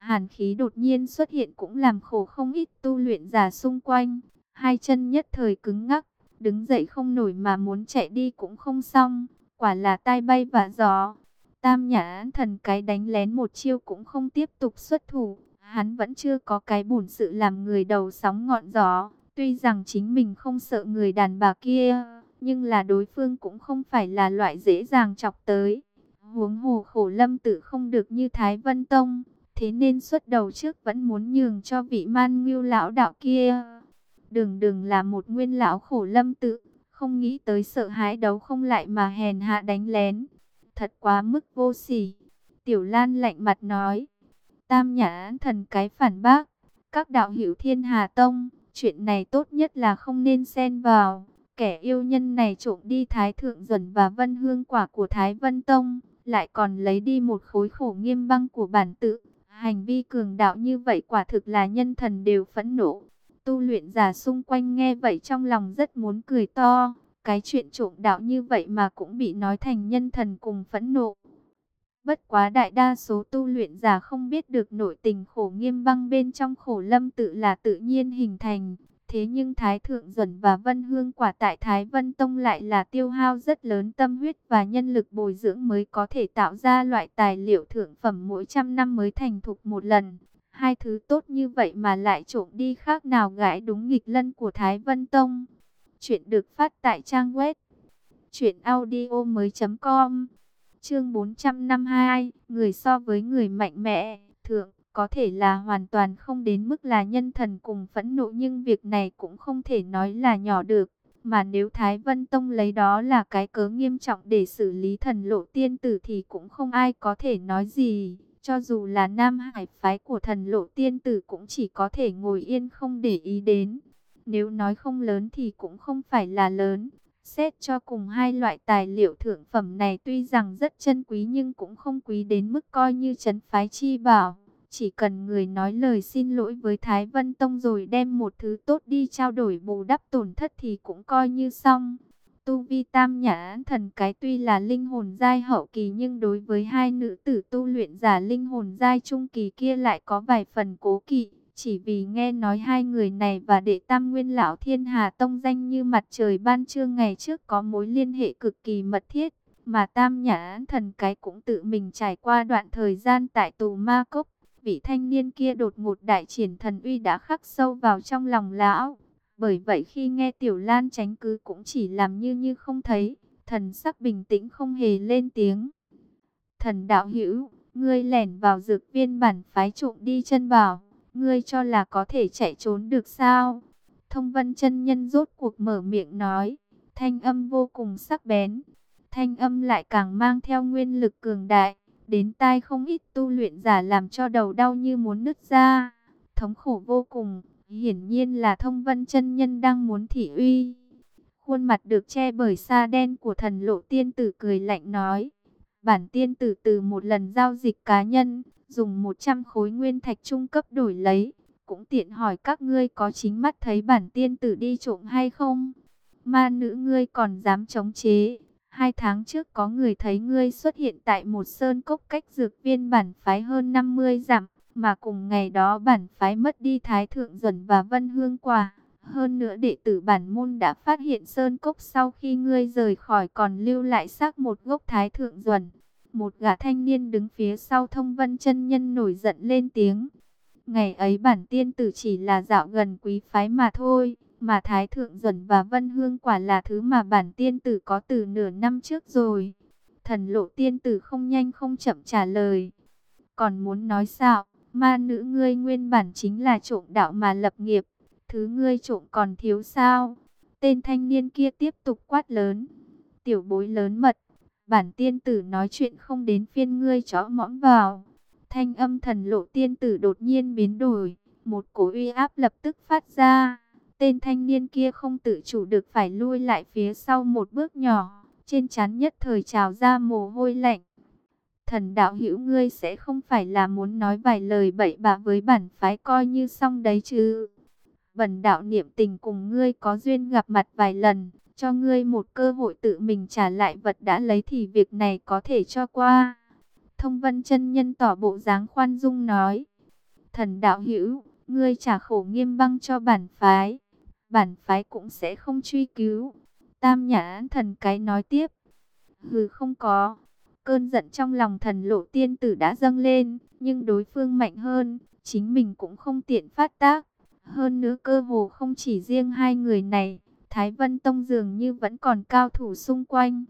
Hàn khí đột nhiên xuất hiện cũng làm khổ không ít tu luyện giả xung quanh. Hai chân nhất thời cứng ngắc, đứng dậy không nổi mà muốn chạy đi cũng không xong. Quả là tai bay và gió. Tam nhã thần cái đánh lén một chiêu cũng không tiếp tục xuất thủ. Hắn vẫn chưa có cái bổn sự làm người đầu sóng ngọn gió. Tuy rằng chính mình không sợ người đàn bà kia, nhưng là đối phương cũng không phải là loại dễ dàng chọc tới. Huống hồ khổ lâm tử không được như Thái Vân Tông, thế nên xuất đầu trước vẫn muốn nhường cho vị man ngưu lão đạo kia. Đừng đừng là một nguyên lão khổ lâm tự, không nghĩ tới sợ hãi đấu không lại mà hèn hạ đánh lén. Thật quá mức vô sỉ. Tiểu Lan lạnh mặt nói. Tam nhã thần cái phản bác. Các đạo hữu thiên hà tông, chuyện này tốt nhất là không nên xen vào. Kẻ yêu nhân này trộm đi Thái Thượng Dần và Vân Hương quả của Thái Vân Tông lại còn lấy đi một khối khổ nghiêm băng của bản tự. Hành vi cường đạo như vậy quả thực là nhân thần đều phẫn nộ. Tu luyện giả xung quanh nghe vậy trong lòng rất muốn cười to. Cái chuyện trộm đạo như vậy mà cũng bị nói thành nhân thần cùng phẫn nộ. Bất quá đại đa số tu luyện giả không biết được nội tình khổ nghiêm băng bên trong khổ lâm tự là tự nhiên hình thành. Thế nhưng Thái Thượng Duẩn và Vân Hương quả tại Thái Vân Tông lại là tiêu hao rất lớn tâm huyết và nhân lực bồi dưỡng mới có thể tạo ra loại tài liệu thượng phẩm mỗi trăm năm mới thành thục một lần. Hai thứ tốt như vậy mà lại trộm đi khác nào gãi đúng nghịch lân của Thái Vân Tông. Chuyện được phát tại trang web truyệnaudiomoi.com. Chương 452, người so với người mạnh mẽ, thượng có thể là hoàn toàn không đến mức là nhân thần cùng phẫn nộ nhưng việc này cũng không thể nói là nhỏ được. Mà nếu Thái Vân Tông lấy đó là cái cớ nghiêm trọng để xử lý thần lộ tiên tử thì cũng không ai có thể nói gì. Cho dù là Nam Hải phái của thần lộ tiên tử cũng chỉ có thể ngồi yên không để ý đến. Nếu nói không lớn thì cũng không phải là lớn. Xét cho cùng hai loại tài liệu thượng phẩm này tuy rằng rất chân quý nhưng cũng không quý đến mức coi như chấn phái chi bảo. Chỉ cần người nói lời xin lỗi với Thái Vân Tông rồi đem một thứ tốt đi trao đổi bù đắp tổn thất thì cũng coi như xong. Tu Vi Tam Nhã Thần cái tuy là linh hồn giai hậu kỳ nhưng đối với hai nữ tử tu luyện giả linh hồn giai trung kỳ kia lại có vài phần cố kỵ. Chỉ vì nghe nói hai người này và đệ tam nguyên lão thiên hà tông danh như mặt trời ban trưa ngày trước có mối liên hệ cực kỳ mật thiết. Mà tam nhã thần cái cũng tự mình trải qua đoạn thời gian tại tù ma cốc vị thanh niên kia đột ngột đại triển thần uy đã khắc sâu vào trong lòng lão. Bởi vậy khi nghe Tiểu Lan tránh cứ cũng chỉ làm như như không thấy, thần sắc bình tĩnh không hề lên tiếng. Thần đạo hữu, ngươi lẻn vào dược viên bản phái trộm đi chân bảo, ngươi cho là có thể chạy trốn được sao? Thông vân chân nhân rốt cuộc mở miệng nói, thanh âm vô cùng sắc bén, thanh âm lại càng mang theo nguyên lực cường đại đến tai không ít tu luyện giả làm cho đầu đau như muốn nứt ra, thống khổ vô cùng, hiển nhiên là thông vân chân nhân đang muốn thị uy. Khuôn mặt được che bởi sa đen của thần lộ tiên tử cười lạnh nói, bản tiên tử từ một lần giao dịch cá nhân, dùng 100 khối nguyên thạch trung cấp đổi lấy, cũng tiện hỏi các ngươi có chính mắt thấy bản tiên tử đi trộm hay không? Ma nữ ngươi còn dám chống chế, Hai tháng trước có người thấy ngươi xuất hiện tại một sơn cốc cách dược viên bản phái hơn 50 dặm, mà cùng ngày đó bản phái mất đi Thái Thượng Duẩn và Vân Hương Quả. Hơn nữa đệ tử bản môn đã phát hiện sơn cốc sau khi ngươi rời khỏi còn lưu lại xác một gốc Thái Thượng Duẩn. Một gã thanh niên đứng phía sau thông vân chân nhân nổi giận lên tiếng. Ngày ấy bản tiên tử chỉ là dạo gần quý phái mà thôi, mà Thái Thượng Duẩn và Vân Hương quả là thứ mà bản tiên tử có từ nửa năm trước rồi. Thần lộ tiên tử không nhanh không chậm trả lời. Còn muốn nói sao, ma nữ ngươi nguyên bản chính là trộm đạo mà lập nghiệp, thứ ngươi trộm còn thiếu sao? Tên thanh niên kia tiếp tục quát lớn. Tiểu bối lớn mật, bản tiên tử nói chuyện không đến phiên ngươi chó mõm vào. Thanh âm thần lộ tiên tử đột nhiên biến đổi, một cổ uy áp lập tức phát ra. Tên thanh niên kia không tự chủ được phải lui lại phía sau một bước nhỏ, trên trán nhất thời trào ra mồ hôi lạnh. Thần đạo hữu ngươi sẽ không phải là muốn nói vài lời bậy bạ với bản phái coi như xong đấy chứ. Bần đạo niệm tình cùng ngươi có duyên gặp mặt vài lần, cho ngươi một cơ hội tự mình trả lại vật đã lấy thì việc này có thể cho qua. Thông vân chân nhân tỏ bộ dáng khoan dung nói. Thần đạo hữu, ngươi trả khổ nghiêm băng cho bản phái. Bản phái cũng sẽ không truy cứu. Tam nhã thần cái nói tiếp. Hừ không có. Cơn giận trong lòng thần lộ tiên tử đã dâng lên. Nhưng đối phương mạnh hơn. Chính mình cũng không tiện phát tác. Hơn nữa cơ hồ không chỉ riêng hai người này. Thái Vân Tông dường như vẫn còn cao thủ xung quanh.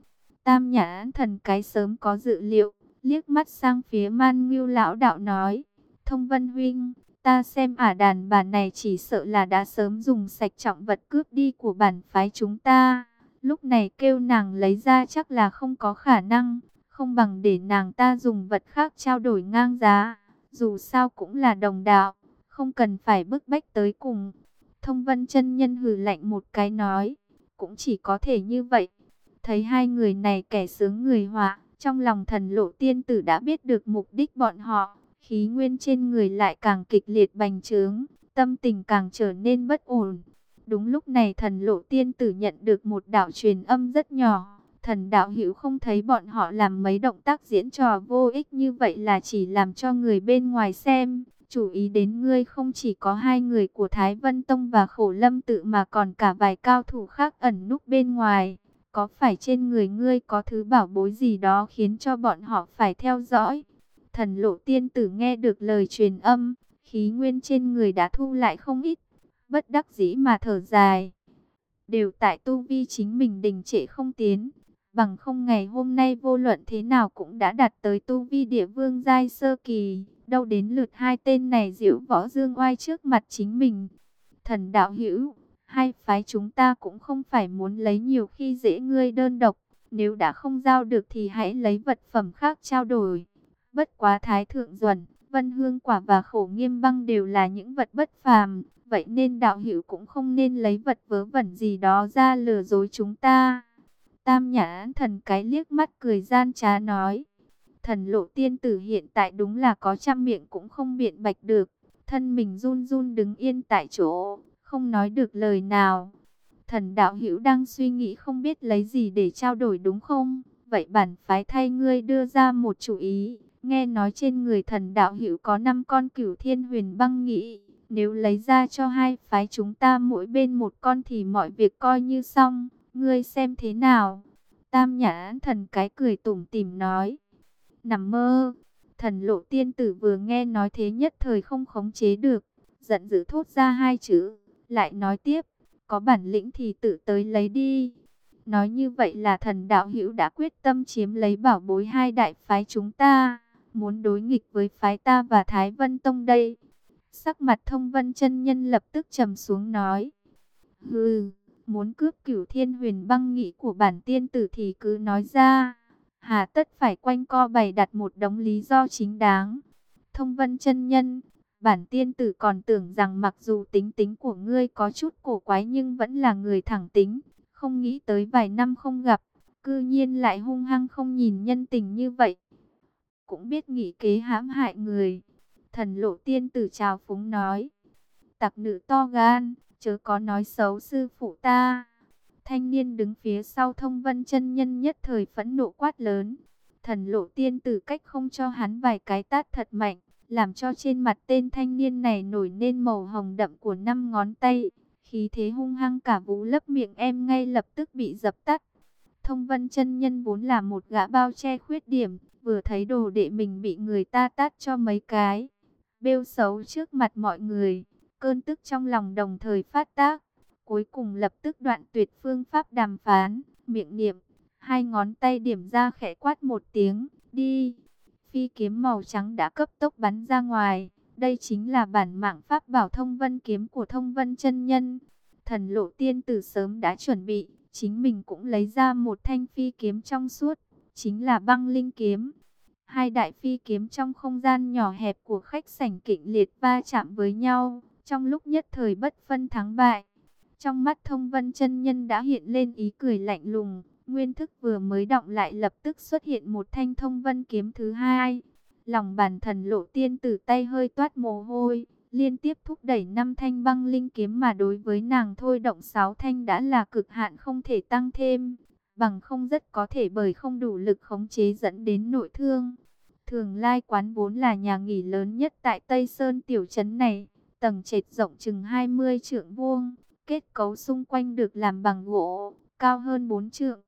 Tam nhã thần cái sớm có dự liệu liếc mắt sang phía man ngưu lão đạo nói, thông vân huynh, ta xem ả đàn bà này chỉ sợ là đã sớm dùng sạch trọng vật cướp đi của bản phái chúng ta, lúc này kêu nàng lấy ra chắc là không có khả năng, không bằng để nàng ta dùng vật khác trao đổi ngang giá, dù sao cũng là đồng đạo, không cần phải bức bách tới cùng. Thông vân chân nhân hừ lạnh một cái nói, cũng chỉ có thể như vậy. Thấy hai người này kẻ sướng người họa, trong lòng thần lộ tiên tử đã biết được mục đích bọn họ, khí nguyên trên người lại càng kịch liệt bành trướng, tâm tình càng trở nên bất ổn. Đúng lúc này thần lộ tiên tử nhận được một đạo truyền âm rất nhỏ. Thần đạo hữu không thấy bọn họ làm mấy động tác diễn trò vô ích như vậy là chỉ làm cho người bên ngoài xem. chú ý đến ngươi không chỉ có hai người của Thái Vân Tông và Khổ Lâm tự mà còn cả vài cao thủ khác ẩn núp bên ngoài. Có phải trên người ngươi có thứ bảo bối gì đó khiến cho bọn họ phải theo dõi? Thần lộ tiên tử nghe được lời truyền âm, khí nguyên trên người đã thu lại không ít, bất đắc dĩ mà thở dài. Đều tại tu vi chính mình đình trệ không tiến, bằng không ngày hôm nay vô luận thế nào cũng đã đạt tới tu vi địa vương giai sơ kỳ, đâu đến lượt hai tên này diễu võ dương oai trước mặt chính mình. Thần đạo hữu Hai phái chúng ta cũng không phải muốn lấy nhiều khi dễ ngươi đơn độc. Nếu đã không giao được thì hãy lấy vật phẩm khác trao đổi. Bất quá Thái Thượng Duẩn, Vân Hương Quả và Khổ Nghiêm Băng đều là những vật bất phàm. Vậy nên đạo hữu cũng không nên lấy vật vớ vẩn gì đó ra lừa dối chúng ta. Tam nhã thần cái liếc mắt cười gian trá nói. Thần lộ tiên tử hiện tại đúng là có trăm miệng cũng không biện bạch được. Thân mình run run đứng yên tại chỗ, không nói được lời nào. Thần đạo hữu đang suy nghĩ không biết lấy gì để trao đổi đúng không? Vậy bản phái thay ngươi đưa ra một chủ ý. Nghe nói trên người thần đạo hữu có 5 con cửu thiên huyền băng nghĩ. Nếu lấy ra cho hai phái chúng ta mỗi bên một con thì mọi việc coi như xong. Ngươi xem thế nào? Tam nhã thần cái cười tủm tỉm nói. Nằm mơ. Thần lộ tiên tử vừa nghe nói thế nhất thời không khống chế được. Giận dữ thốt ra hai chữ lại nói tiếp, có bản lĩnh thì tự tới lấy đi. Nói như vậy là thần đạo hữu đã quyết tâm chiếm lấy bảo bối hai đại phái chúng ta, muốn đối nghịch với phái ta và Thái Vân Tông đây. Sắc mặt thông vân chân nhân lập tức trầm xuống nói. Hừ, muốn cướp cửu thiên huyền băng nghị của bản tiên tử thì cứ nói ra. Hà tất phải quanh co bày đặt một đống lý do chính đáng. Thông vân chân nhân, Bản tiên tử còn tưởng rằng mặc dù tính tính của ngươi có chút cổ quái nhưng vẫn là người thẳng tính. Không nghĩ tới vài năm không gặp, cư nhiên lại hung hăng không nhìn nhân tình như vậy. Cũng biết nghĩ kế hãm hại người. Thần lộ tiên tử chào phúng nói. Tặc nữ to gan, chớ có nói xấu sư phụ ta. Thanh niên đứng phía sau thông vân chân nhân nhất thời phẫn nộ quát lớn. Thần lộ tiên tử cách không cho hắn vài cái tát thật mạnh làm cho trên mặt tên thanh niên này nổi lên màu hồng đậm của năm ngón tay. Khí thế hung hăng cả vũ lấp miệng em ngay lập tức bị dập tắt. Thông Vân chân Nhân vốn là một gã bao che khuyết điểm, vừa thấy đồ đệ mình bị người ta tát cho mấy cái, bêu xấu trước mặt mọi người, cơn tức trong lòng đồng thời phát tác, cuối cùng lập tức đoạn tuyệt phương pháp đàm phán, miệng niệm, hai ngón tay điểm ra khẽ quát một tiếng, đi. Phi kiếm màu trắng đã cấp tốc bắn ra ngoài, đây chính là bản mạng pháp bảo thông vân kiếm của thông vân chân nhân. Thần lộ tiên từ sớm đã chuẩn bị, chính mình cũng lấy ra một thanh phi kiếm trong suốt, chính là băng linh kiếm. Hai đại phi kiếm trong không gian nhỏ hẹp của khách sảnh kịch liệt va chạm với nhau, trong lúc nhất thời bất phân thắng bại. Trong mắt thông vân chân nhân đã hiện lên ý cười lạnh lùng, nguyên thức vừa mới động lại lập tức xuất hiện một thanh thông vân kiếm thứ hai. Lòng bản thần lộ tiên tử tay hơi toát mồ hôi, liên tiếp thúc đẩy năm thanh băng linh kiếm mà đối với nàng thôi động sáu thanh đã là cực hạn không thể tăng thêm, bằng không rất có thể bởi không đủ lực khống chế dẫn đến nội thương. Thường Lai quán vốn là nhà nghỉ lớn nhất tại Tây Sơn tiểu trấn này, tầng trệt rộng chừng 20 trượng vuông, kết cấu xung quanh được làm bằng gỗ, cao hơn 4 trượng,